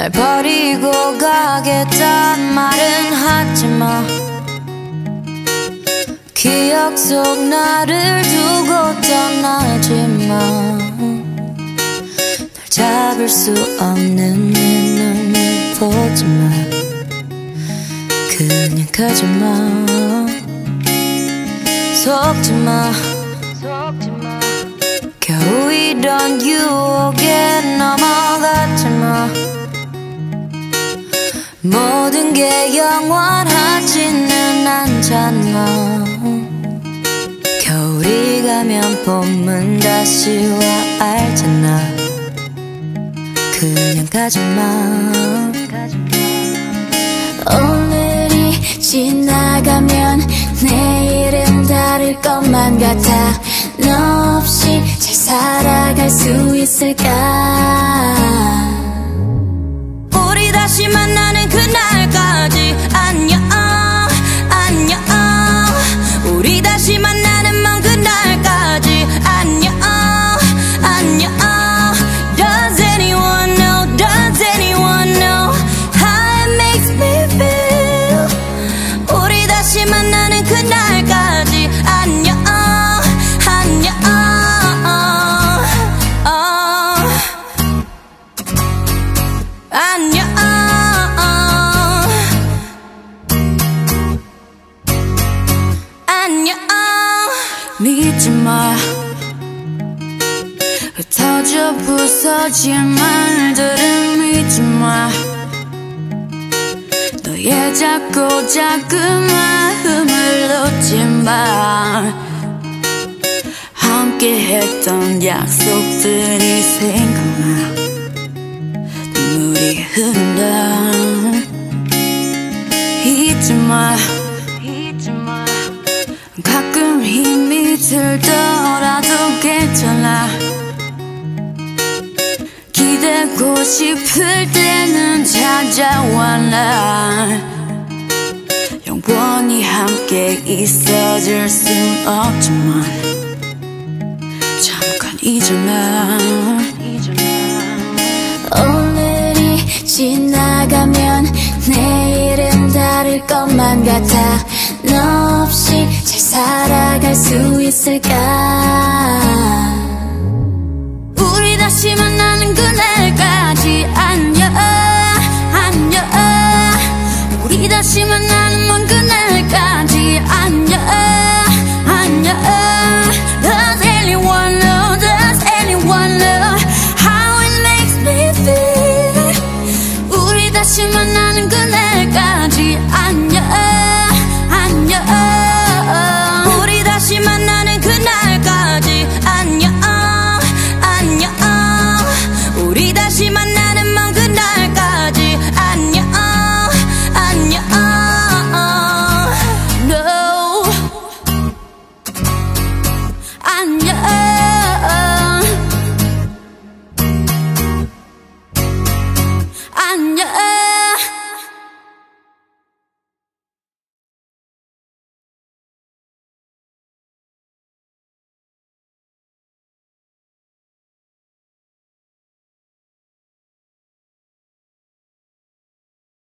날 버리고 가겠단 말은 하지마. 기억 속 나를 두고 떠나지마. 날 잡을 수 없는 내 눈을 보지마. 그냥 가지마. 속지마. 겨우 이런 유혹에 넘 모든 게 영원하지는 않잖아. 겨울이 가면 봄은 다시 와 알잖아. 그냥 가지마. 오늘이 지나가면 내일은 다를 것만 같아. 너 없이 잘 살아갈 수 있을까? 우리 다시 만나 믿지 마 흩어져 부서진 말들은 믿지 마 너의 작고 작은 마음을 놓지 마. 함께 했던 약속들이 생각나 눈물이 흐른다 힘이 들더라도 괜찮아. 기대고 싶을 때는 찾아와 나 영원히 함께 있어줄 순 없지만 잠깐 잊어놔 오늘이 지나가면 다를 것만 같아. 너 없이 잘 살아갈 수 있을까? 우리 다시 만나는 그날까지 안녕 안녕. 우리 다시 만나는 먼 그날까지 안녕 안녕. Know Does anyone How it makes me feel? 우리 다시 만나는 그날